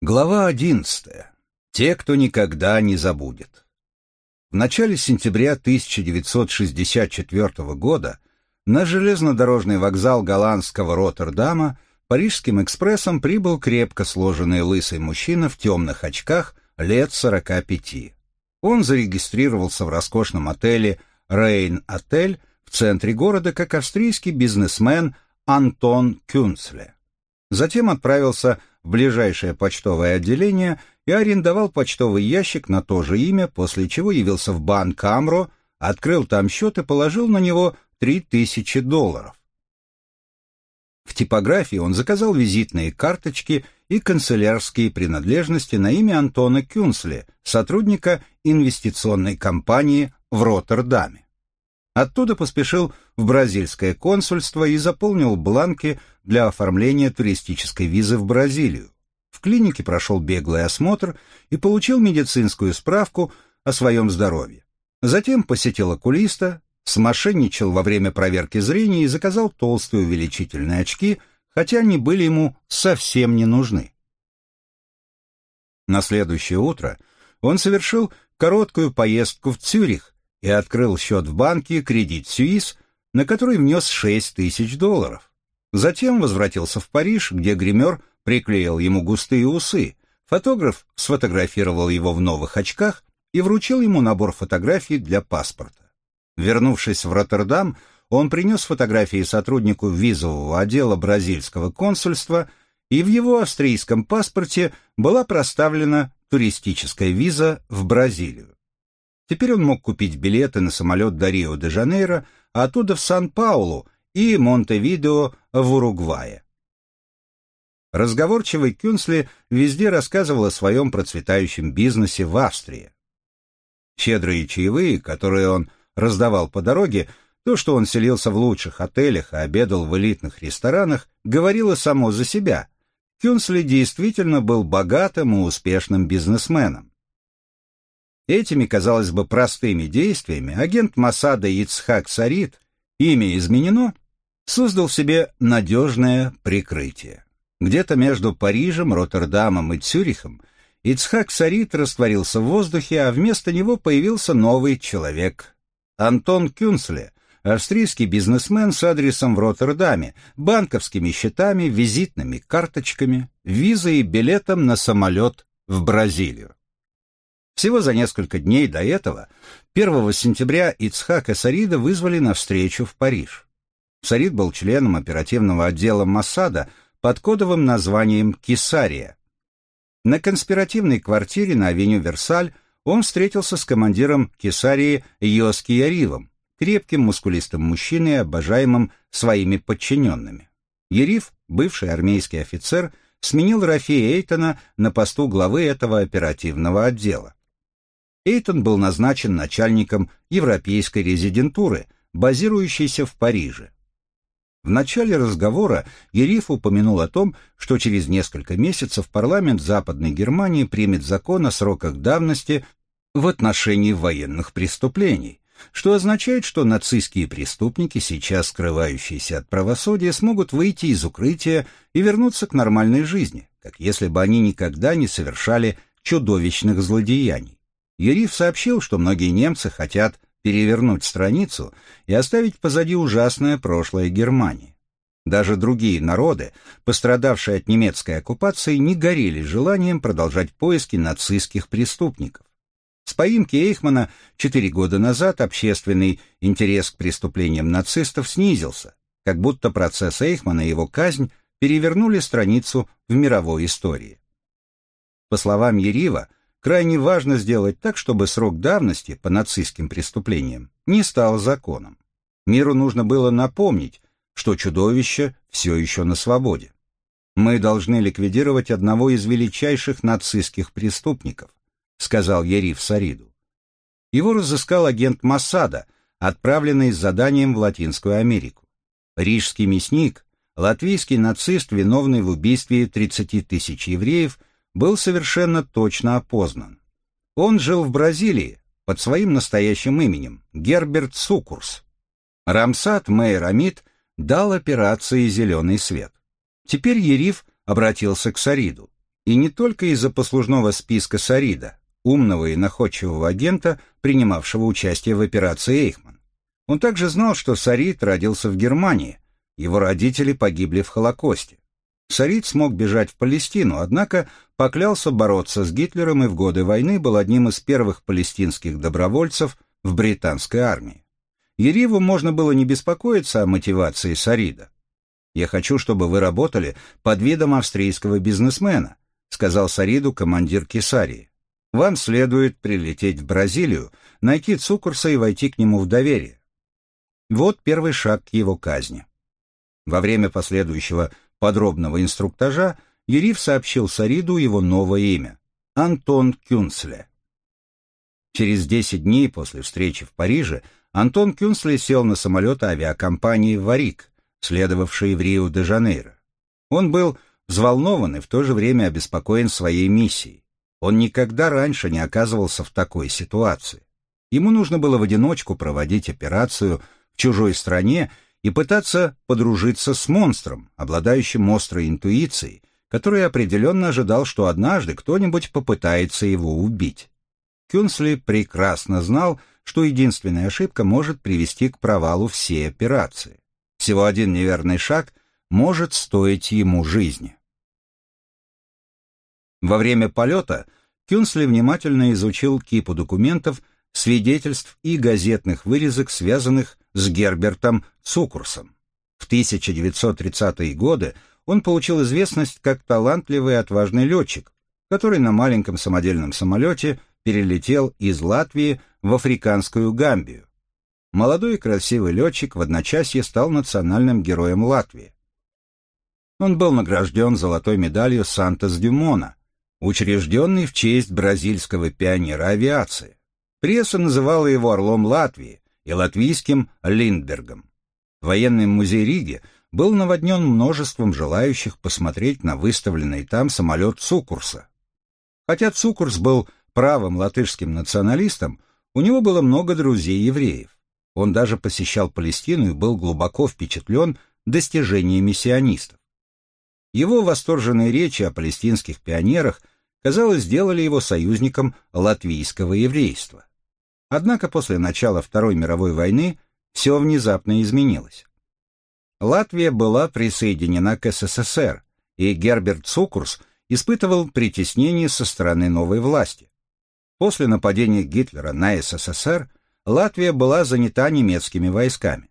Глава одиннадцатая. Те, кто никогда не забудет. В начале сентября 1964 года на железнодорожный вокзал голландского Роттердама Парижским экспрессом прибыл крепко сложенный лысый мужчина в темных очках лет 45. Он зарегистрировался в роскошном отеле «Рейн-отель» в центре города как австрийский бизнесмен Антон Кюнцле. Затем отправился в ближайшее почтовое отделение и арендовал почтовый ящик на то же имя, после чего явился в банк Амро, открыл там счет и положил на него 3000 долларов. В типографии он заказал визитные карточки и канцелярские принадлежности на имя Антона Кюнсли, сотрудника инвестиционной компании в Роттердаме. Оттуда поспешил в бразильское консульство и заполнил бланки для оформления туристической визы в Бразилию. В клинике прошел беглый осмотр и получил медицинскую справку о своем здоровье. Затем посетил окулиста, смошенничал во время проверки зрения и заказал толстые увеличительные очки, хотя они были ему совсем не нужны. На следующее утро он совершил короткую поездку в Цюрих, и открыл счет в банке «Кредит Сюис», на который внес 6 тысяч долларов. Затем возвратился в Париж, где гример приклеил ему густые усы, фотограф сфотографировал его в новых очках и вручил ему набор фотографий для паспорта. Вернувшись в Роттердам, он принес фотографии сотруднику визового отдела бразильского консульства, и в его австрийском паспорте была проставлена туристическая виза в Бразилию. Теперь он мог купить билеты на самолет до Рио-де-Жанейро, а оттуда в Сан-Паулу и Монтевидео в Уругвае. Разговорчивый Кюнсли везде рассказывал о своем процветающем бизнесе в Австрии. Щедрые чаевые, которые он раздавал по дороге, то, что он селился в лучших отелях и обедал в элитных ресторанах, говорило само за себя. Кюнсли действительно был богатым и успешным бизнесменом. Этими, казалось бы, простыми действиями агент Масада Ицхак Сарит, имя изменено, создал себе надежное прикрытие. Где-то между Парижем, Роттердамом и Цюрихом Ицхак Сарит растворился в воздухе, а вместо него появился новый человек. Антон Кюнсле, австрийский бизнесмен с адресом в Роттердаме, банковскими счетами, визитными карточками, визой и билетом на самолет в Бразилию. Всего за несколько дней до этого, 1 сентября, Ицхака Сарида вызвали на встречу в Париж. Сарид был членом оперативного отдела Моссада под кодовым названием «Кесария». На конспиративной квартире на авеню Версаль он встретился с командиром Кесарии Йоски Яривом, крепким мускулистым мужчиной, обожаемым своими подчиненными. Ярив, бывший армейский офицер, сменил Рафи Эйтона на посту главы этого оперативного отдела. Эйтон был назначен начальником европейской резидентуры, базирующейся в Париже. В начале разговора Ериф упомянул о том, что через несколько месяцев парламент Западной Германии примет закон о сроках давности в отношении военных преступлений, что означает, что нацистские преступники, сейчас скрывающиеся от правосудия, смогут выйти из укрытия и вернуться к нормальной жизни, как если бы они никогда не совершали чудовищных злодеяний. Юриф сообщил, что многие немцы хотят перевернуть страницу и оставить позади ужасное прошлое Германии. Даже другие народы, пострадавшие от немецкой оккупации, не горели желанием продолжать поиски нацистских преступников. С поимки Эйхмана четыре года назад общественный интерес к преступлениям нацистов снизился, как будто процесс Эйхмана и его казнь перевернули страницу в мировой истории. По словам Ерива, крайне важно сделать так, чтобы срок давности по нацистским преступлениям не стал законом. Миру нужно было напомнить, что чудовище все еще на свободе. Мы должны ликвидировать одного из величайших нацистских преступников, сказал Ериф Сариду. Его разыскал агент Массада, отправленный с заданием в Латинскую Америку. Рижский мясник, латвийский нацист, виновный в убийстве 30 тысяч евреев, был совершенно точно опознан. Он жил в Бразилии под своим настоящим именем Герберт Сукурс. Рамсат Мейер Амид дал операции «Зеленый свет». Теперь Ериф обратился к Сариду. И не только из-за послужного списка Сарида, умного и находчивого агента, принимавшего участие в операции «Эйхман». Он также знал, что Сарид родился в Германии, его родители погибли в Холокосте. Сарид смог бежать в Палестину, однако поклялся бороться с Гитлером и в годы войны был одним из первых палестинских добровольцев в британской армии. Ериву можно было не беспокоиться о мотивации Сарида. «Я хочу, чтобы вы работали под видом австрийского бизнесмена», сказал Сариду командир Кесарии. «Вам следует прилететь в Бразилию, найти Цукурса и войти к нему в доверие». Вот первый шаг к его казни. Во время последующего подробного инструктажа Ериф сообщил Сариду его новое имя – Антон Кюнсле. Через 10 дней после встречи в Париже Антон Кюнсле сел на самолет авиакомпании «Варик», следовавшей в Рио-де-Жанейро. Он был взволнован и в то же время обеспокоен своей миссией. Он никогда раньше не оказывался в такой ситуации. Ему нужно было в одиночку проводить операцию в чужой стране и пытаться подружиться с монстром, обладающим острой интуицией, который определенно ожидал, что однажды кто-нибудь попытается его убить. Кюнсли прекрасно знал, что единственная ошибка может привести к провалу всей операции. Всего один неверный шаг может стоить ему жизни. Во время полета Кюнсли внимательно изучил кипу документов, свидетельств и газетных вырезок, связанных с Гербертом Цукурсом. В 1930-е годы он получил известность как талантливый и отважный летчик, который на маленьком самодельном самолете перелетел из Латвии в африканскую Гамбию. Молодой и красивый летчик в одночасье стал национальным героем Латвии. Он был награжден золотой медалью Сантос-Дюмона, учрежденной в честь бразильского пионера авиации. Пресса называла его «Орлом Латвии» и латвийским «Линдбергом». Военный музей Риги – был наводнен множеством желающих посмотреть на выставленный там самолет Цукурса. Хотя Цукурс был правым латышским националистом, у него было много друзей-евреев. Он даже посещал Палестину и был глубоко впечатлен достижениями сионистов. Его восторженные речи о палестинских пионерах, казалось, сделали его союзником латвийского еврейства. Однако после начала Второй мировой войны все внезапно изменилось. Латвия была присоединена к СССР, и Герберт Цукурс испытывал притеснение со стороны новой власти. После нападения Гитлера на СССР Латвия была занята немецкими войсками.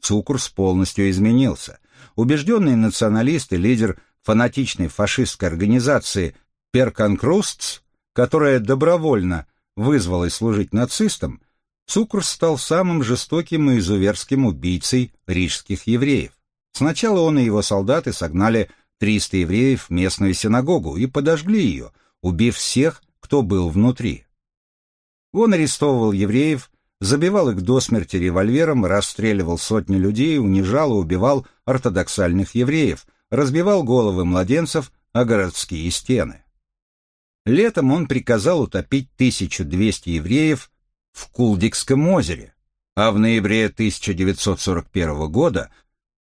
Цукурс полностью изменился. Убежденный националист и лидер фанатичной фашистской организации Перканкрустс, которая добровольно вызвалась служить нацистам, Цукр стал самым жестоким и изуверским убийцей рижских евреев. Сначала он и его солдаты согнали 300 евреев в местную синагогу и подожгли ее, убив всех, кто был внутри. Он арестовывал евреев, забивал их до смерти револьвером, расстреливал сотни людей, унижал и убивал ортодоксальных евреев, разбивал головы младенцев о городские стены. Летом он приказал утопить 1200 евреев в Кулдикском озере, а в ноябре 1941 года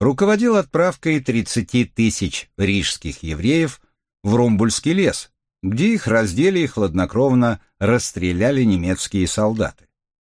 руководил отправкой 30 тысяч рижских евреев в Румбульский лес, где их раздели и хладнокровно расстреляли немецкие солдаты.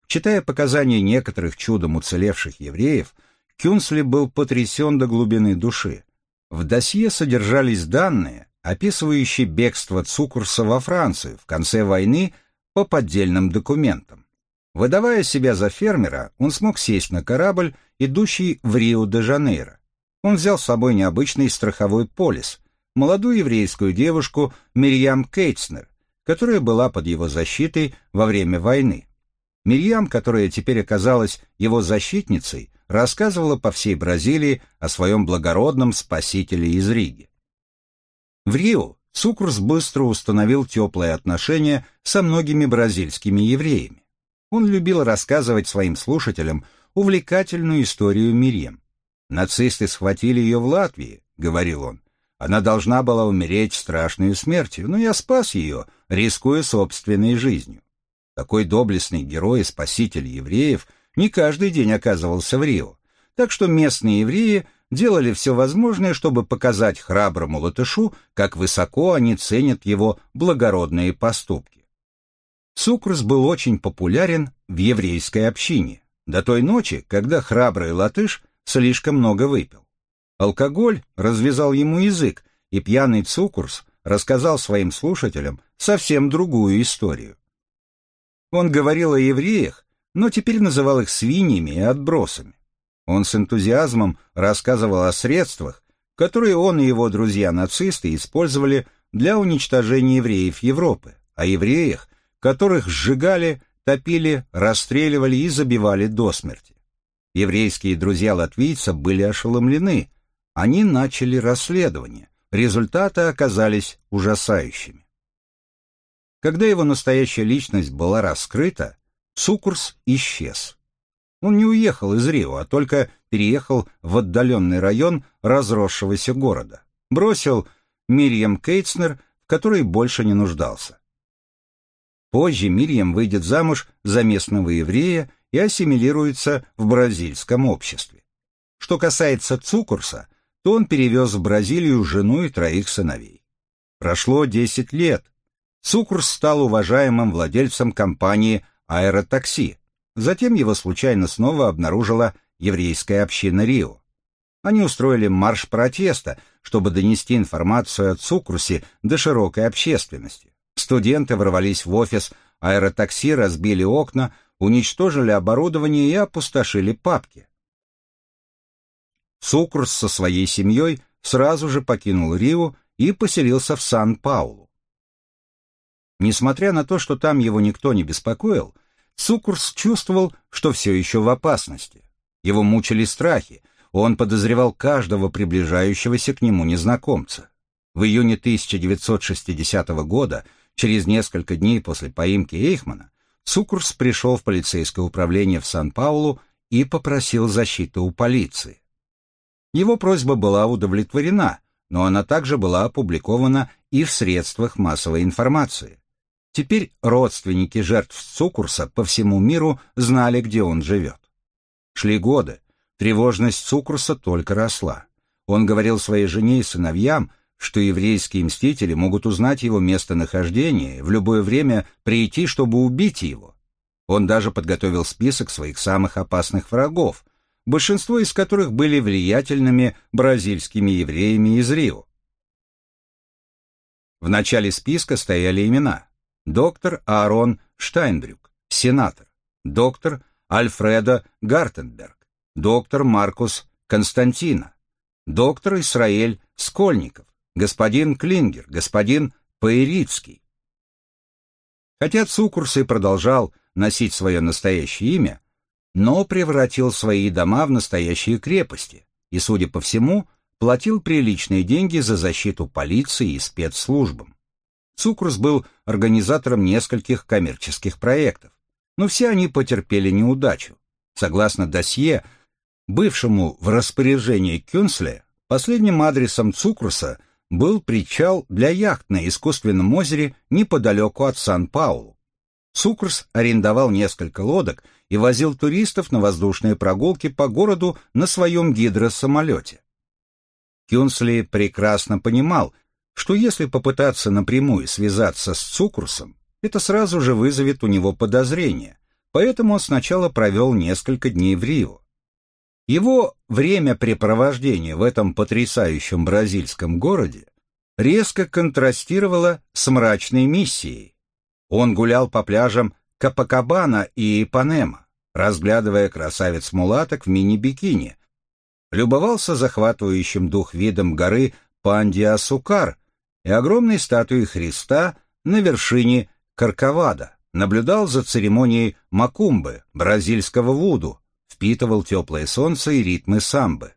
Читая показания некоторых чудом уцелевших евреев, Кюнсли был потрясен до глубины души. В досье содержались данные, описывающие бегство Цукурса во Францию в конце войны по поддельным документам. Выдавая себя за фермера, он смог сесть на корабль, идущий в Рио-де-Жанейро. Он взял с собой необычный страховой полис, молодую еврейскую девушку Мирьям Кейтснер, которая была под его защитой во время войны. Мирьям, которая теперь оказалась его защитницей, рассказывала по всей Бразилии о своем благородном спасителе из Риги. В Рио Цукрус быстро установил теплые отношения со многими бразильскими евреями. Он любил рассказывать своим слушателям увлекательную историю Мирьям. «Нацисты схватили ее в Латвии», — говорил он. «Она должна была умереть страшной смертью, но я спас ее, рискуя собственной жизнью». Такой доблестный герой и спаситель евреев не каждый день оказывался в Рио, так что местные евреи делали все возможное, чтобы показать храброму латышу, как высоко они ценят его благородные поступки. Сукрус был очень популярен в еврейской общине, до той ночи, когда храбрый латыш слишком много выпил. Алкоголь развязал ему язык, и пьяный Цукурс рассказал своим слушателям совсем другую историю. Он говорил о евреях, но теперь называл их свиньями и отбросами. Он с энтузиазмом рассказывал о средствах, которые он и его друзья-нацисты использовали для уничтожения евреев Европы, о евреях, которых сжигали, топили, расстреливали и забивали до смерти. Еврейские друзья латвийца были ошеломлены. Они начали расследование. Результаты оказались ужасающими. Когда его настоящая личность была раскрыта, Цукурс исчез. Он не уехал из Рио, а только переехал в отдаленный район разросшегося города. Бросил Мирьям Кейтснер, в которой больше не нуждался. Позже Мирьям выйдет замуж за местного еврея и ассимилируется в бразильском обществе. Что касается Цукурса, то он перевез в Бразилию жену и троих сыновей. Прошло 10 лет. Цукурс стал уважаемым владельцем компании «Аэротакси», Затем его случайно снова обнаружила еврейская община Рио. Они устроили марш протеста, чтобы донести информацию о Цукрусе до широкой общественности. Студенты ворвались в офис аэротакси, разбили окна, уничтожили оборудование и опустошили папки. Цукрус со своей семьей сразу же покинул Рио и поселился в Сан-Паулу. Несмотря на то, что там его никто не беспокоил, Цукурс чувствовал, что все еще в опасности. Его мучили страхи, он подозревал каждого приближающегося к нему незнакомца. В июне 1960 года, через несколько дней после поимки Эйхмана, Цукурс пришел в полицейское управление в Сан-Паулу и попросил защиты у полиции. Его просьба была удовлетворена, но она также была опубликована и в средствах массовой информации. Теперь родственники жертв Цукурса по всему миру знали, где он живет. Шли годы, тревожность Цукурса только росла. Он говорил своей жене и сыновьям, что еврейские мстители могут узнать его местонахождение в любое время прийти, чтобы убить его. Он даже подготовил список своих самых опасных врагов, большинство из которых были влиятельными бразильскими евреями из Рио. В начале списка стояли имена доктор Аарон Штайнбрюк, сенатор, доктор Альфреда Гартенберг, доктор Маркус Константина, доктор Исраэль Скольников, господин Клингер, господин Паирицкий. Хотя Цукурс и продолжал носить свое настоящее имя, но превратил свои дома в настоящие крепости и, судя по всему, платил приличные деньги за защиту полиции и спецслужбам. Цукрус был организатором нескольких коммерческих проектов, но все они потерпели неудачу. Согласно досье, бывшему в распоряжении Кюнсле, последним адресом Цукруса был причал для яхт на искусственном озере неподалеку от Сан-Паулу. Цукрус арендовал несколько лодок и возил туристов на воздушные прогулки по городу на своем гидросамолете. Кюнсли прекрасно понимал, что если попытаться напрямую связаться с Цукрусом, это сразу же вызовет у него подозрения, поэтому он сначала провел несколько дней в Рио. Его времяпрепровождение в этом потрясающем бразильском городе резко контрастировало с мрачной миссией. Он гулял по пляжам Капакабана и Ипанема, разглядывая красавец-мулаток в мини-бикини, любовался захватывающим дух видом горы Пандиасукар и огромной статуей Христа на вершине Карковада, наблюдал за церемонией макумбы, бразильского вуду, впитывал теплое солнце и ритмы самбы.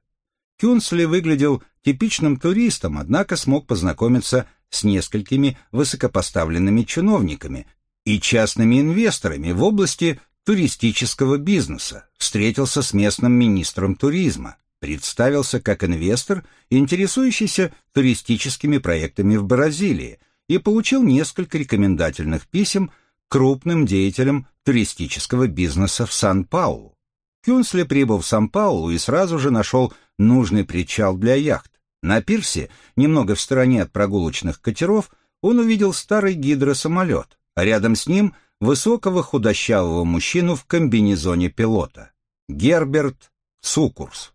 Кюнсли выглядел типичным туристом, однако смог познакомиться с несколькими высокопоставленными чиновниками и частными инвесторами в области туристического бизнеса, встретился с местным министром туризма, представился как инвестор, интересующийся туристическими проектами в Бразилии, и получил несколько рекомендательных писем крупным деятелям туристического бизнеса в Сан-Паулу. Кюнсли прибыл в Сан-Паулу и сразу же нашел нужный причал для яхт. На пирсе, немного в стороне от прогулочных катеров, он увидел старый гидросамолет, а рядом с ним высокого худощавого мужчину в комбинезоне пилота. Герберт Цукурс.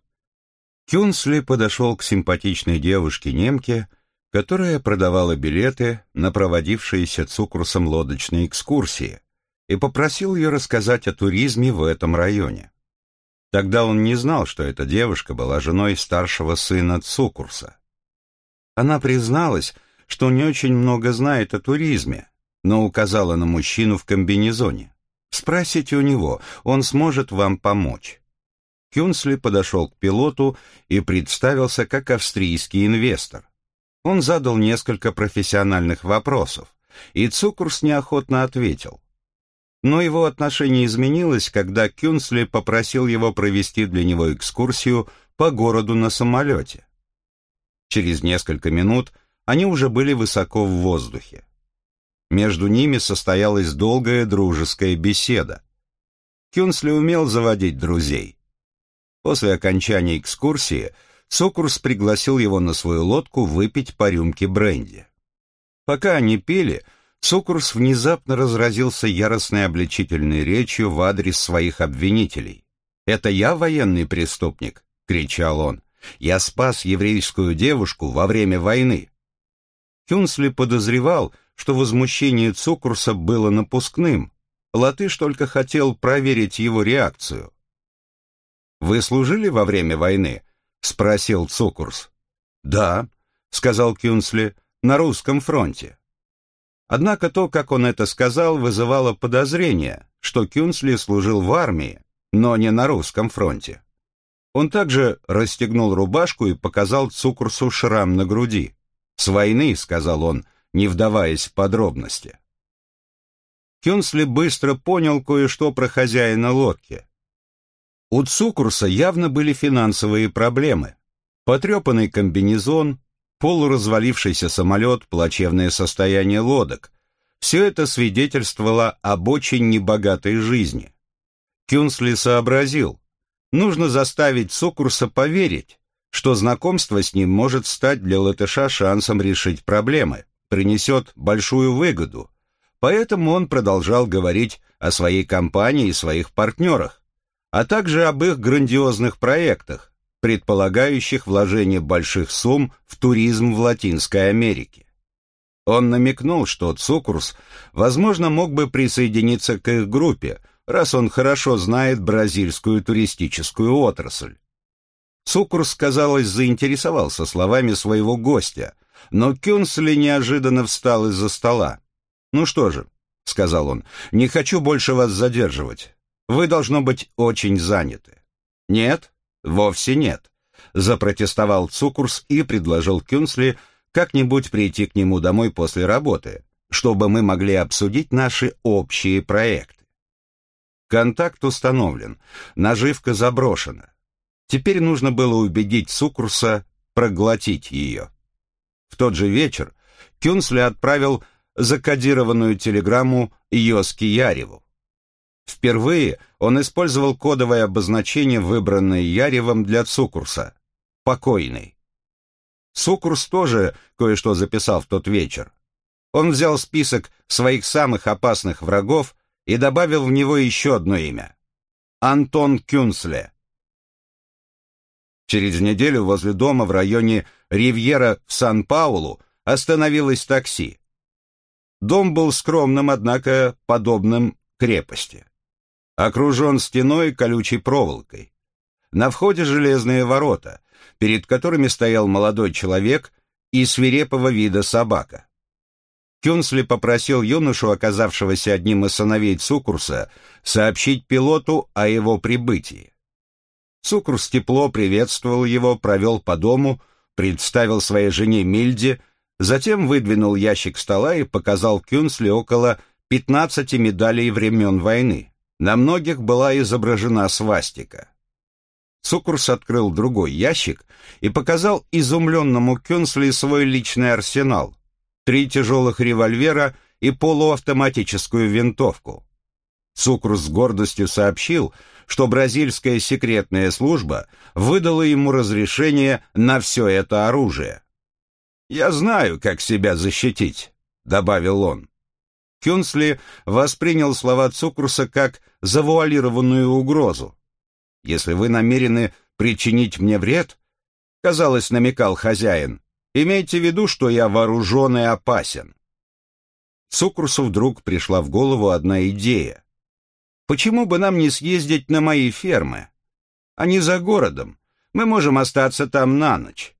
Кюнсли подошел к симпатичной девушке-немке, которая продавала билеты на проводившиеся Цукурсом лодочные экскурсии, и попросил ее рассказать о туризме в этом районе. Тогда он не знал, что эта девушка была женой старшего сына Цукурса. Она призналась, что не очень много знает о туризме, но указала на мужчину в комбинезоне. «Спросите у него, он сможет вам помочь». Кюнсли подошел к пилоту и представился как австрийский инвестор. Он задал несколько профессиональных вопросов, и Цукурс неохотно ответил. Но его отношение изменилось, когда Кюнсли попросил его провести для него экскурсию по городу на самолете. Через несколько минут они уже были высоко в воздухе. Между ними состоялась долгая дружеская беседа. Кюнсли умел заводить друзей. После окончания экскурсии Сокурс пригласил его на свою лодку выпить по рюмке бренди. Пока они пили, Сокурс внезапно разразился яростной обличительной речью в адрес своих обвинителей. «Это я военный преступник?» — кричал он. «Я спас еврейскую девушку во время войны». Кюнсли подозревал, что возмущение Цукурса было напускным. Латыш только хотел проверить его реакцию. «Вы служили во время войны?» — спросил Цукурс. «Да», — сказал Кюнсли, — «на русском фронте». Однако то, как он это сказал, вызывало подозрение, что Кюнсли служил в армии, но не на русском фронте. Он также расстегнул рубашку и показал Цукурсу шрам на груди. «С войны», — сказал он, не вдаваясь в подробности. Кюнсли быстро понял кое-что про хозяина лодки. У Цукурса явно были финансовые проблемы. Потрепанный комбинезон, полуразвалившийся самолет, плачевное состояние лодок. Все это свидетельствовало об очень небогатой жизни. Кюнсли сообразил, нужно заставить Цукурса поверить, что знакомство с ним может стать для латыша шансом решить проблемы, принесет большую выгоду. Поэтому он продолжал говорить о своей компании и своих партнерах, а также об их грандиозных проектах, предполагающих вложение больших сумм в туризм в Латинской Америке. Он намекнул, что Цукурс, возможно, мог бы присоединиться к их группе, раз он хорошо знает бразильскую туристическую отрасль. Цукурс, казалось, заинтересовался словами своего гостя, но Кюнсли неожиданно встал из-за стола. «Ну что же», — сказал он, — «не хочу больше вас задерживать. Вы, должно быть, очень заняты. Нет, вовсе нет, запротестовал Цукурс и предложил Кюнсли как-нибудь прийти к нему домой после работы, чтобы мы могли обсудить наши общие проекты. Контакт установлен, наживка заброшена. Теперь нужно было убедить Цукурса проглотить ее. В тот же вечер Кюнсли отправил закодированную телеграмму Йоски Яреву. Впервые он использовал кодовое обозначение, выбранное Яревым для Цукурса — «покойный». Цукурс тоже кое-что записал в тот вечер. Он взял список своих самых опасных врагов и добавил в него еще одно имя — Антон Кюнсле. Через неделю возле дома в районе Ривьера в Сан-Паулу остановилось такси. Дом был скромным, однако подобным крепости окружен стеной колючей проволокой. На входе железные ворота, перед которыми стоял молодой человек и свирепого вида собака. Кюнсли попросил юношу, оказавшегося одним из сыновей Цукурса, сообщить пилоту о его прибытии. Цукурс тепло приветствовал его, провел по дому, представил своей жене Мильде, затем выдвинул ящик стола и показал Кюнсли около 15 медалей времен войны. На многих была изображена свастика. Цукурс открыл другой ящик и показал изумленному Кюнсли свой личный арсенал. Три тяжелых револьвера и полуавтоматическую винтовку. Цукрус с гордостью сообщил, что бразильская секретная служба выдала ему разрешение на все это оружие. «Я знаю, как себя защитить», — добавил он. Кюнсли воспринял слова Цукруса как завуалированную угрозу. «Если вы намерены причинить мне вред», — казалось, намекал хозяин, — «имейте в виду, что я вооружен и опасен». Цукрусу вдруг пришла в голову одна идея. «Почему бы нам не съездить на мои фермы? Они за городом. Мы можем остаться там на ночь».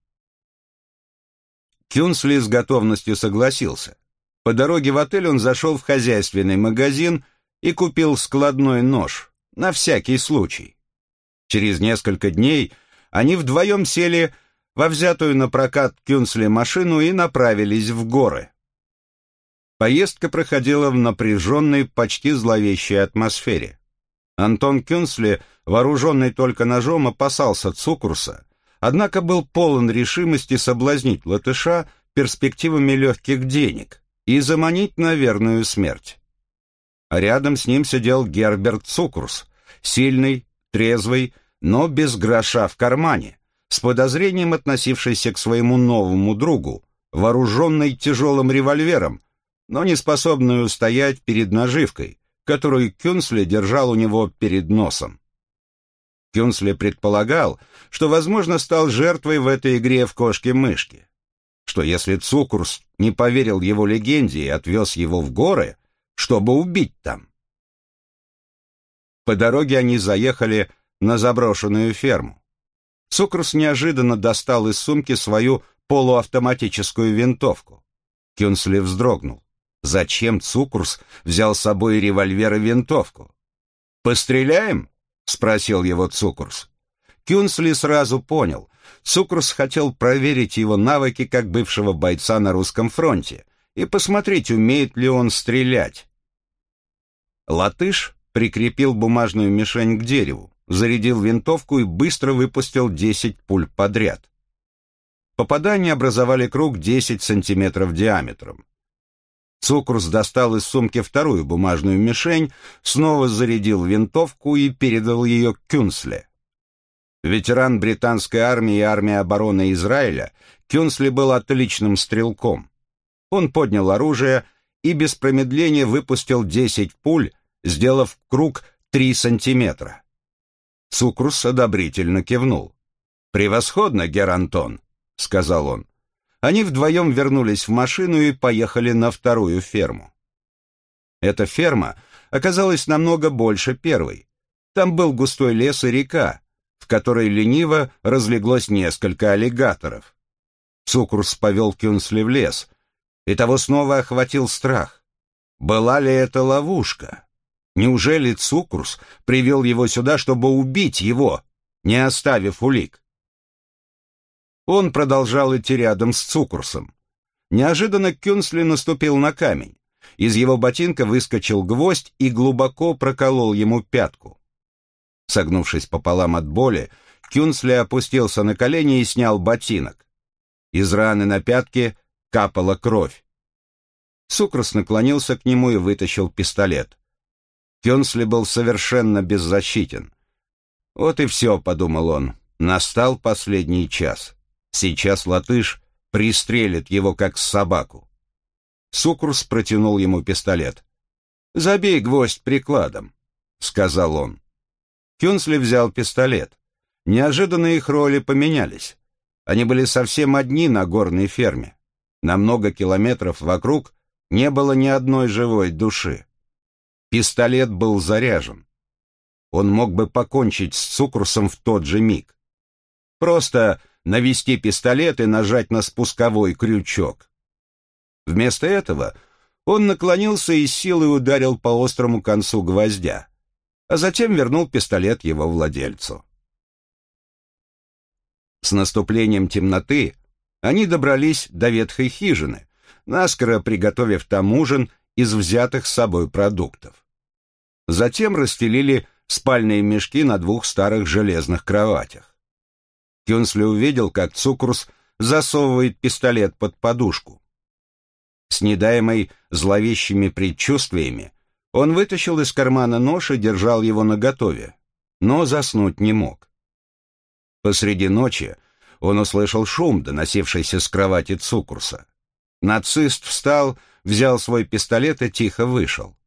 Кюнсли с готовностью согласился. По дороге в отель он зашел в хозяйственный магазин и купил складной нож, на всякий случай. Через несколько дней они вдвоем сели во взятую на прокат Кюнсли машину и направились в горы. Поездка проходила в напряженной, почти зловещей атмосфере. Антон Кюнсли, вооруженный только ножом, опасался Цукурса, однако был полон решимости соблазнить латыша перспективами легких денег и заманить на верную смерть. А рядом с ним сидел Герберт Цукурс, сильный, трезвый, но без гроша в кармане, с подозрением относившийся к своему новому другу, вооруженный тяжелым револьвером, но не способный устоять перед наживкой, которую Кюнсли держал у него перед носом. Кюнсли предполагал, что, возможно, стал жертвой в этой игре в кошки-мышки, что если Цукурс не поверил его легенде и отвез его в горы, чтобы убить там. По дороге они заехали на заброшенную ферму. Цукрус неожиданно достал из сумки свою полуавтоматическую винтовку. Кюнсли вздрогнул. Зачем Цукрус взял с собой револьвер и винтовку? «Постреляем?» — спросил его Цукрус. Кюнсли сразу понял. Цукрус хотел проверить его навыки как бывшего бойца на русском фронте и посмотреть, умеет ли он стрелять. Латыш прикрепил бумажную мишень к дереву зарядил винтовку и быстро выпустил 10 пуль подряд. Попадания образовали круг 10 сантиметров диаметром. Цукрус достал из сумки вторую бумажную мишень, снова зарядил винтовку и передал ее Кюнсле. Ветеран британской армии и армии обороны Израиля, Кюнсли был отличным стрелком. Он поднял оружие и без промедления выпустил 10 пуль, сделав круг 3 сантиметра. Цукрус одобрительно кивнул. «Превосходно, Герантон», — сказал он. Они вдвоем вернулись в машину и поехали на вторую ферму. Эта ферма оказалась намного больше первой. Там был густой лес и река, в которой лениво разлеглось несколько аллигаторов. Цукрус повел Кюнсли в лес, и того снова охватил страх. Была ли это ловушка? Неужели Цукрус привел его сюда, чтобы убить его, не оставив улик? Он продолжал идти рядом с Цукрусом. Неожиданно Кюнсли наступил на камень. Из его ботинка выскочил гвоздь и глубоко проколол ему пятку. Согнувшись пополам от боли, Кюнсли опустился на колени и снял ботинок. Из раны на пятке капала кровь. Цукрус наклонился к нему и вытащил пистолет. Кёнсли был совершенно беззащитен. «Вот и все», — подумал он, — «настал последний час. Сейчас латыш пристрелит его, как собаку». Сукрус протянул ему пистолет. «Забей гвоздь прикладом», — сказал он. Кюнсли взял пистолет. Неожиданно их роли поменялись. Они были совсем одни на горной ферме. На много километров вокруг не было ни одной живой души. Пистолет был заряжен. Он мог бы покончить с Цукрусом в тот же миг. Просто навести пистолет и нажать на спусковой крючок. Вместо этого он наклонился и силой ударил по острому концу гвоздя, а затем вернул пистолет его владельцу. С наступлением темноты они добрались до ветхой хижины, наскоро приготовив там ужин из взятых с собой продуктов. Затем расстелили спальные мешки на двух старых железных кроватях. Кюнсли увидел, как Цукрус засовывает пистолет под подушку. С недаемой зловещими предчувствиями Он вытащил из кармана нож и держал его наготове, но заснуть не мог. Посреди ночи он услышал шум, доносившийся с кровати Цукурса. Нацист встал, взял свой пистолет и тихо вышел.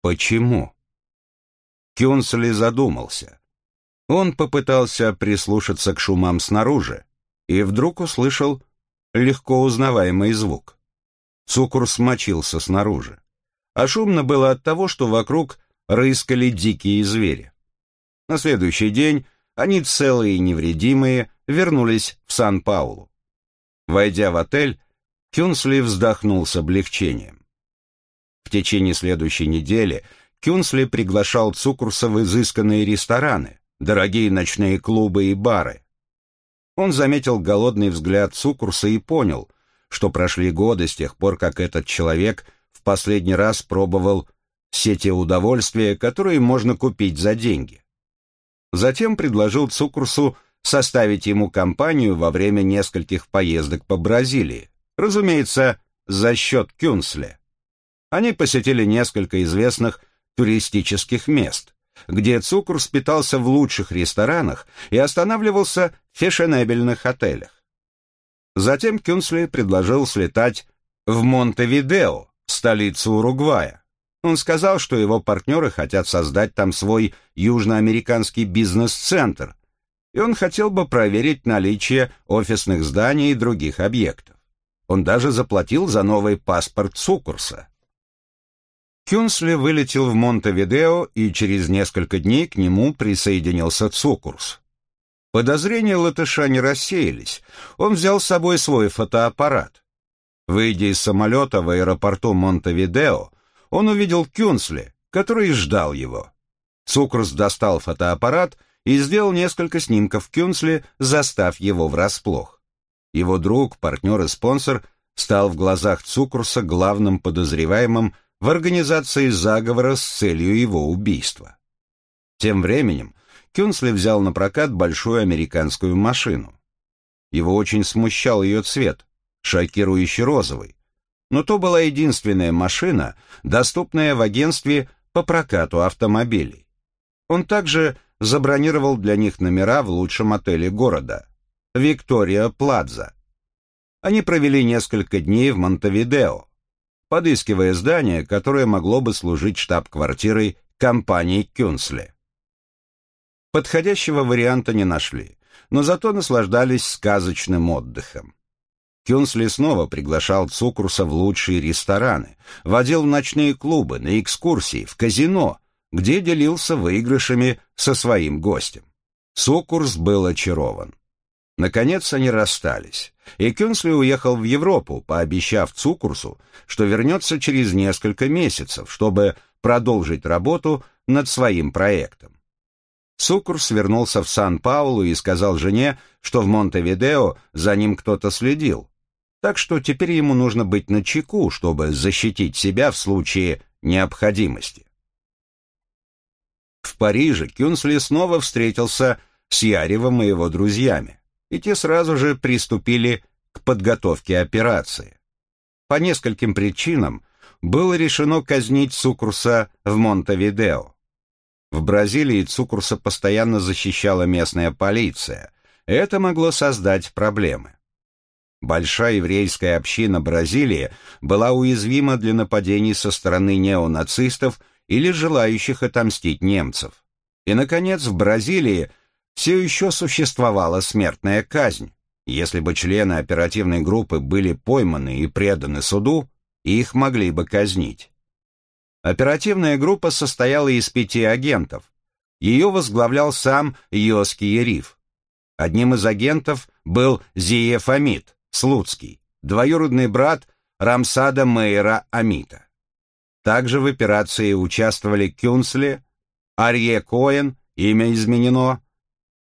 Почему? Кюнсли задумался. Он попытался прислушаться к шумам снаружи и вдруг услышал легко узнаваемый звук. Цукур смочился снаружи. А шумно было от того, что вокруг рыскали дикие звери. На следующий день они целые и невредимые вернулись в Сан-Паулу. Войдя в отель, Кюнсли вздохнул с облегчением. В течение следующей недели Кюнсли приглашал Цукурса в изысканные рестораны, дорогие ночные клубы и бары. Он заметил голодный взгляд Цукурса и понял, что прошли годы с тех пор, как этот человек в последний раз пробовал все те удовольствия, которые можно купить за деньги. Затем предложил Цукурсу составить ему компанию во время нескольких поездок по Бразилии, разумеется, за счет Кюнсле. Они посетили несколько известных туристических мест, где Цукурс питался в лучших ресторанах и останавливался в фешенебельных отелях. Затем Кюнсли предложил слетать в Монтевидео, столицу Уругвая. Он сказал, что его партнеры хотят создать там свой южноамериканский бизнес-центр, и он хотел бы проверить наличие офисных зданий и других объектов. Он даже заплатил за новый паспорт Цукурса. Кюнсли вылетел в Монтевидео, и через несколько дней к нему присоединился Цукурс. Подозрения латыша не рассеялись. Он взял с собой свой фотоаппарат. Выйдя из самолета в аэропорту Монтевидео, он увидел Кюнсли, который ждал его. Цукрус достал фотоаппарат и сделал несколько снимков Кюнсли, застав его врасплох. Его друг, партнер и спонсор стал в глазах Цукруса главным подозреваемым в организации заговора с целью его убийства. Тем временем Кюнсли взял на прокат большую американскую машину. Его очень смущал ее цвет, шокирующий розовый, но то была единственная машина, доступная в агентстве по прокату автомобилей. Он также забронировал для них номера в лучшем отеле города – Виктория Плаза. Они провели несколько дней в Монтевидео, подыскивая здание, которое могло бы служить штаб-квартирой компании Кюнсли. Подходящего варианта не нашли, но зато наслаждались сказочным отдыхом. Кюнсли снова приглашал Цукруса в лучшие рестораны, водил в ночные клубы, на экскурсии, в казино, где делился выигрышами со своим гостем. Цукурс был очарован. Наконец они расстались, и Кюнсли уехал в Европу, пообещав Цукурсу, что вернется через несколько месяцев, чтобы продолжить работу над своим проектом. Цукурс вернулся в Сан-Паулу и сказал жене, что в Монтевидео за ним кто-то следил, так что теперь ему нужно быть начеку, чтобы защитить себя в случае необходимости. В Париже Кюнсли снова встретился с Яревым и его друзьями, и те сразу же приступили к подготовке операции. По нескольким причинам было решено казнить Цукурса в Монтевидео. В Бразилии Цукурса постоянно защищала местная полиция. Это могло создать проблемы. Большая еврейская община Бразилии была уязвима для нападений со стороны неонацистов или желающих отомстить немцев. И, наконец, в Бразилии все еще существовала смертная казнь. Если бы члены оперативной группы были пойманы и преданы суду, их могли бы казнить. Оперативная группа состояла из пяти агентов. Ее возглавлял сам Йоски Ериф. Одним из агентов был Зиев Амид, Слуцкий, двоюродный брат Рамсада Мейера Амита. Также в операции участвовали Кюнсли, Арье Коэн, имя изменено,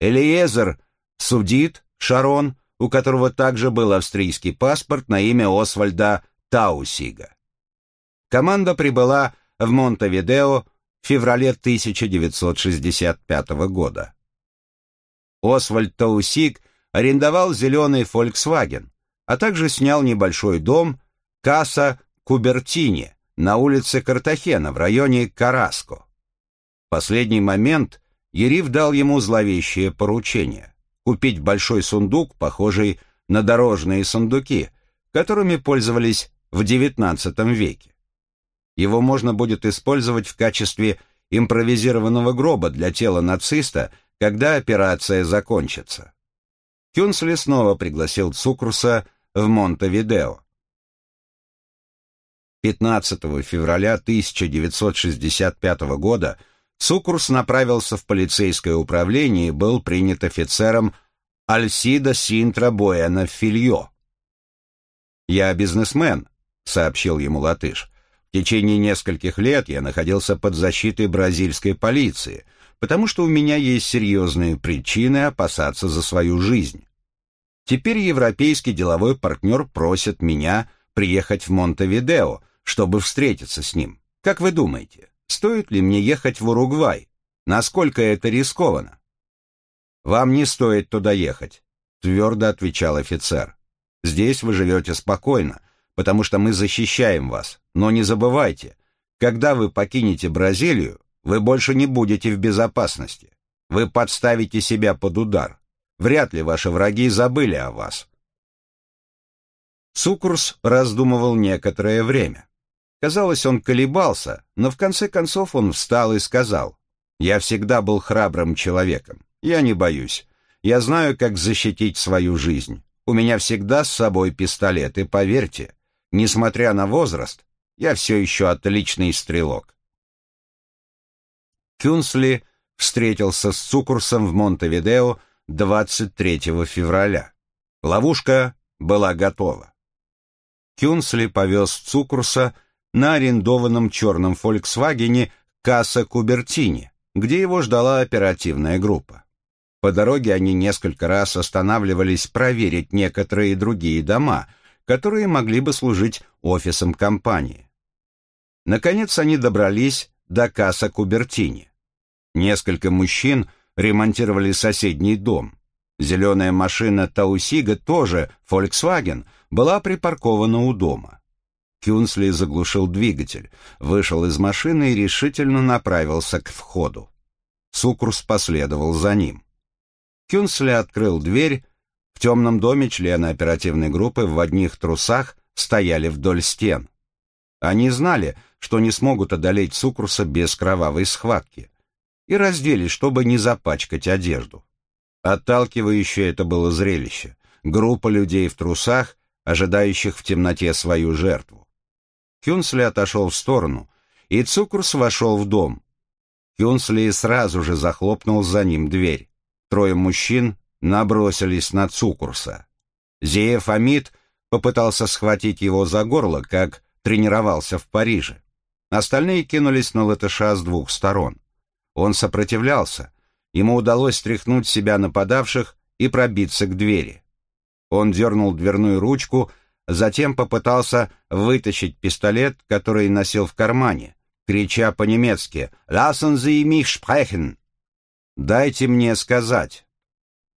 Элиезер Судит Шарон, у которого также был австрийский паспорт на имя Освальда Таусига. Команда прибыла в Монтевидео в феврале 1965 года. Освальд Таусиг арендовал зеленый Volkswagen, а также снял небольшой дом Каса Кубертини на улице Картахена в районе Караско. В последний момент Ериф дал ему зловещее поручение — купить большой сундук, похожий на дорожные сундуки, которыми пользовались в XIX веке. Его можно будет использовать в качестве импровизированного гроба для тела нациста, когда операция закончится. Кюнсли снова пригласил Цукруса в Монтевидео. 15 февраля 1965 года Цукрус направился в полицейское управление и был принят офицером Альсида Синтра Боэна Фильо. «Я бизнесмен», — сообщил ему латыш. «В течение нескольких лет я находился под защитой бразильской полиции, потому что у меня есть серьезные причины опасаться за свою жизнь. Теперь европейский деловой партнер просит меня приехать в Монтевидео, чтобы встретиться с ним. Как вы думаете, стоит ли мне ехать в Уругвай? Насколько это рискованно? Вам не стоит туда ехать, твердо отвечал офицер. Здесь вы живете спокойно, потому что мы защищаем вас. Но не забывайте, когда вы покинете Бразилию, вы больше не будете в безопасности. Вы подставите себя под удар. Вряд ли ваши враги забыли о вас. Сукурс раздумывал некоторое время. Казалось, он колебался, но в конце концов он встал и сказал, «Я всегда был храбрым человеком. Я не боюсь. Я знаю, как защитить свою жизнь. У меня всегда с собой пистолет, и поверьте, несмотря на возраст, я все еще отличный стрелок». Кюнсли встретился с Цукурсом в Монтевидео 23 февраля. Ловушка была готова. Кюнсли повез Цукурса на арендованном черном «Фольксвагене» Касса Кубертини, где его ждала оперативная группа. По дороге они несколько раз останавливались проверить некоторые другие дома, которые могли бы служить офисом компании. Наконец они добрались до Касса Кубертини. Несколько мужчин ремонтировали соседний дом. Зеленая машина Таусига, тоже Volkswagen, была припаркована у дома. Кюнсли заглушил двигатель, вышел из машины и решительно направился к входу. Сукрус последовал за ним. Кюнсли открыл дверь. В темном доме члены оперативной группы в одних трусах стояли вдоль стен. Они знали, что не смогут одолеть Сукруса без кровавой схватки, и разделись, чтобы не запачкать одежду. Отталкивающее это было зрелище. Группа людей в трусах, ожидающих в темноте свою жертву. Кюнсли отошел в сторону, и Цукрус вошел в дом. Кюнсли сразу же захлопнул за ним дверь. Трое мужчин набросились на Цукурса. Зеев Амид попытался схватить его за горло, как тренировался в Париже. Остальные кинулись на латыша с двух сторон. Он сопротивлялся. Ему удалось стряхнуть себя нападавших и пробиться к двери. Он дернул дверную ручку, Затем попытался вытащить пистолет, который носил в кармане, крича по-немецки «Lassen Sie mich sprechen!» «Дайте мне сказать!»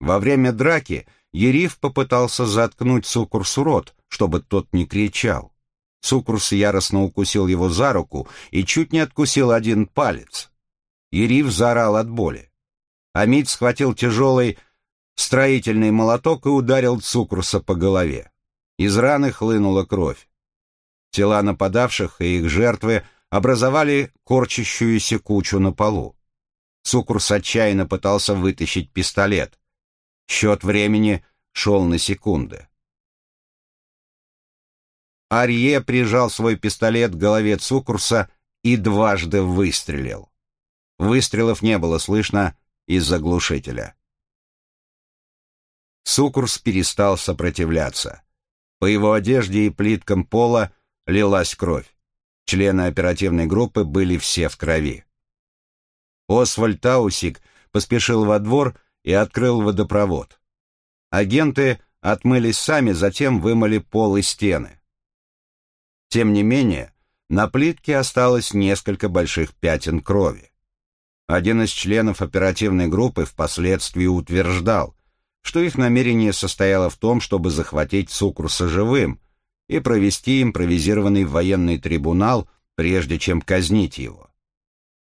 Во время драки Ериф попытался заткнуть Сукурсу рот, чтобы тот не кричал. Сукурс яростно укусил его за руку и чуть не откусил один палец. Ериф заорал от боли. Амид схватил тяжелый строительный молоток и ударил Цукруса по голове. Из раны хлынула кровь. Тела нападавших и их жертвы образовали корчащуюся кучу на полу. Сукурс отчаянно пытался вытащить пистолет. Счет времени шел на секунды. Арье прижал свой пистолет к голове Цукурса и дважды выстрелил. Выстрелов не было слышно из-за глушителя. Сукурс перестал сопротивляться. По его одежде и плиткам пола лилась кровь. Члены оперативной группы были все в крови. Освальд Таусик поспешил во двор и открыл водопровод. Агенты отмылись сами, затем вымыли пол и стены. Тем не менее, на плитке осталось несколько больших пятен крови. Один из членов оперативной группы впоследствии утверждал, что их намерение состояло в том, чтобы захватить Цукруса живым и провести импровизированный военный трибунал прежде чем казнить его.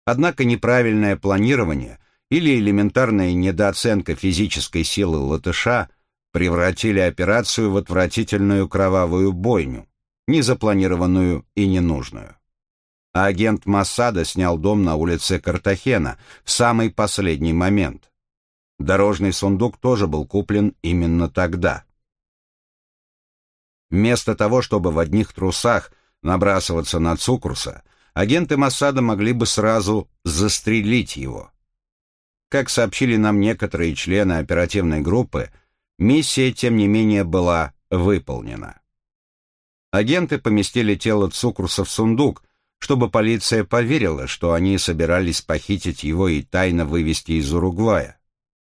Однако неправильное планирование или элементарная недооценка физической силы латыша превратили операцию в отвратительную кровавую бойню, незапланированную и ненужную. А агент Массада снял дом на улице Картахена в самый последний момент. Дорожный сундук тоже был куплен именно тогда. Вместо того, чтобы в одних трусах набрасываться на Цукруса, агенты Массада могли бы сразу застрелить его. Как сообщили нам некоторые члены оперативной группы, миссия, тем не менее, была выполнена. Агенты поместили тело Цукруса в сундук, чтобы полиция поверила, что они собирались похитить его и тайно вывести из Уругвая.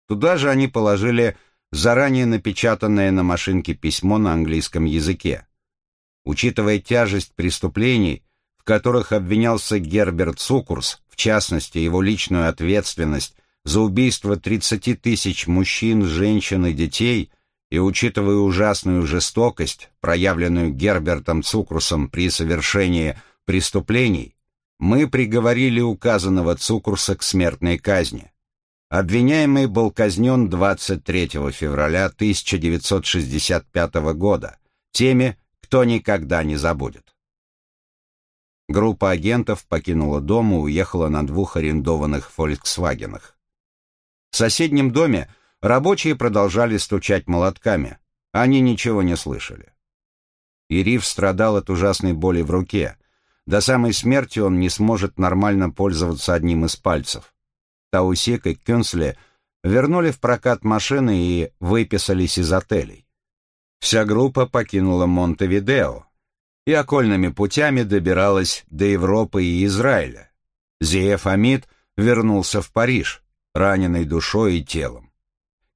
Туда же они положили заранее напечатанное на машинке письмо на английском языке. Учитывая тяжесть преступлений, в которых обвинялся Герберт Цукурс, в частности его личную ответственность за убийство 30 тысяч мужчин, женщин и детей, и учитывая ужасную жестокость, проявленную Гербертом Цукрусом при совершении преступлений, мы приговорили указанного Цукруса к смертной казни. Обвиняемый был казнен 23 февраля 1965 года теми, кто никогда не забудет. Группа агентов покинула дом и уехала на двух арендованных «Фольксвагенах». В соседнем доме рабочие продолжали стучать молотками. Они ничего не слышали. Ирив страдал от ужасной боли в руке. До самой смерти он не сможет нормально пользоваться одним из пальцев. Таусик и Кюнсли вернули в прокат машины и выписались из отелей. Вся группа покинула Монтевидео и окольными путями добиралась до Европы и Израиля. Зиеф Амид вернулся в Париж, раненый душой и телом.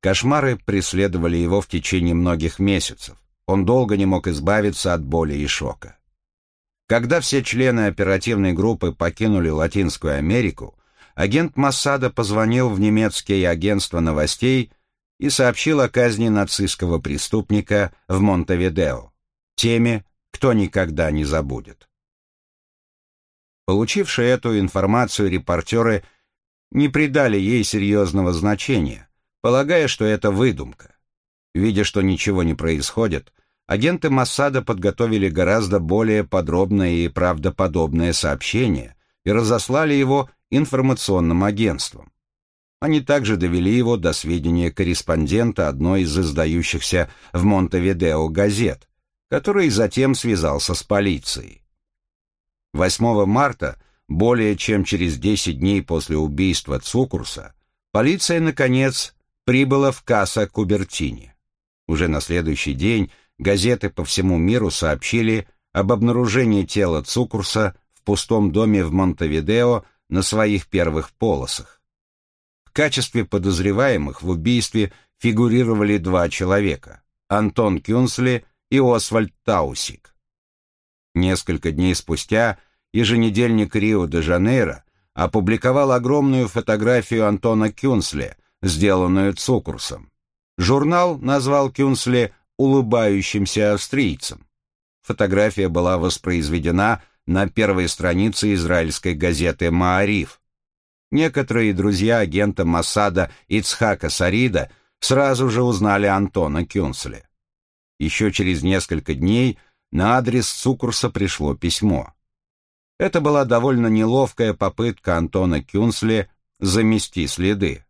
Кошмары преследовали его в течение многих месяцев. Он долго не мог избавиться от боли и шока. Когда все члены оперативной группы покинули Латинскую Америку, агент Массада позвонил в немецкие агентства новостей и сообщил о казни нацистского преступника в Монтевидео, теме, кто никогда не забудет. Получившие эту информацию репортеры не придали ей серьезного значения, полагая, что это выдумка. Видя, что ничего не происходит, агенты Массада подготовили гораздо более подробное и правдоподобное сообщение и разослали его информационным агентством. Они также довели его до сведения корреспондента одной из издающихся в Монтевидео газет, который затем связался с полицией. 8 марта, более чем через 10 дней после убийства Цукурса, полиция, наконец, прибыла в Каса Кубертини. Уже на следующий день газеты по всему миру сообщили об обнаружении тела Цукурса в пустом доме в Монтевидео на своих первых полосах. В качестве подозреваемых в убийстве фигурировали два человека – Антон Кюнсли и Освальд Таусик. Несколько дней спустя еженедельник Рио-де-Жанейро опубликовал огромную фотографию Антона Кюнсли, сделанную Цукурсом. Журнал назвал Кюнсли улыбающимся австрийцем. Фотография была воспроизведена на первой странице израильской газеты «Маариф». Некоторые друзья агента Масада Ицхака Сарида сразу же узнали Антона Кюнсли. Еще через несколько дней на адрес Цукурса пришло письмо. Это была довольно неловкая попытка Антона Кюнсли замести следы.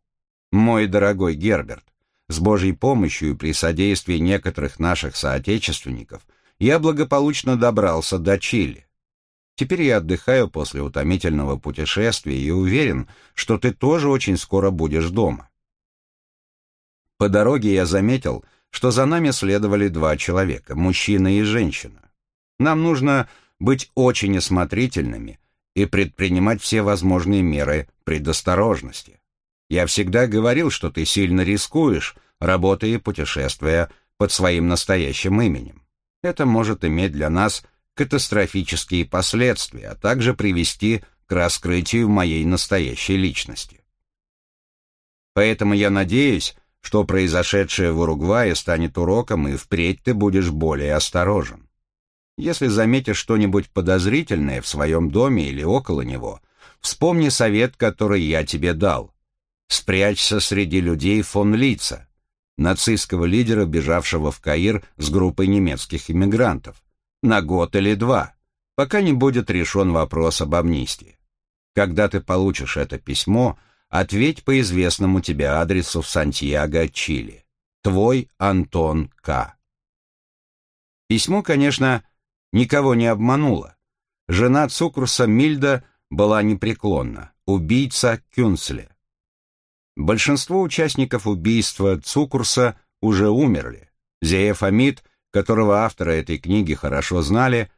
«Мой дорогой Герберт, с Божьей помощью и при содействии некоторых наших соотечественников я благополучно добрался до Чили. Теперь я отдыхаю после утомительного путешествия и уверен, что ты тоже очень скоро будешь дома. По дороге я заметил, что за нами следовали два человека, мужчина и женщина. Нам нужно быть очень осмотрительными и предпринимать все возможные меры предосторожности. Я всегда говорил, что ты сильно рискуешь, работая и путешествуя под своим настоящим именем. Это может иметь для нас катастрофические последствия, а также привести к раскрытию моей настоящей личности. Поэтому я надеюсь, что произошедшее в Уругвае станет уроком, и впредь ты будешь более осторожен. Если заметишь что-нибудь подозрительное в своем доме или около него, вспомни совет, который я тебе дал. Спрячься среди людей фон Лица, нацистского лидера, бежавшего в Каир с группой немецких иммигрантов, на год или два, пока не будет решен вопрос об амнистии. Когда ты получишь это письмо, ответь по известному тебе адресу в Сантьяго, Чили. Твой Антон К. Письмо, конечно, никого не обмануло. Жена Цукруса Мильда была непреклонна, убийца Кюнцле. Большинство участников убийства Цукурса уже умерли. Зеев Амид, которого авторы этой книги хорошо знали,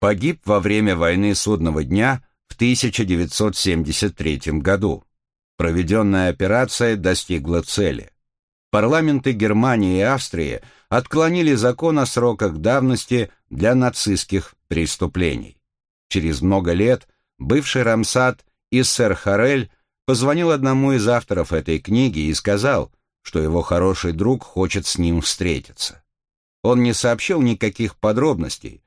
погиб во время войны Судного дня в 1973 году. Проведенная операция достигла цели. Парламенты Германии и Австрии отклонили закон о сроках давности для нацистских преступлений. Через много лет бывший Рамсад Иссер Харель позвонил одному из авторов этой книги и сказал, что его хороший друг хочет с ним встретиться. Он не сообщил никаких подробностей,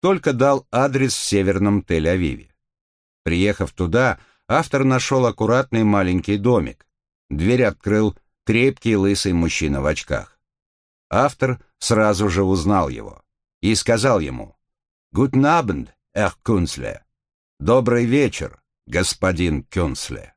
только дал адрес в северном Тель-Авиве. Приехав туда, автор нашел аккуратный маленький домик. Дверь открыл крепкий лысый мужчина в очках. Автор сразу же узнал его и сказал ему «Guten Abend, Herr Künzle». «Добрый вечер, господин Кюнсле».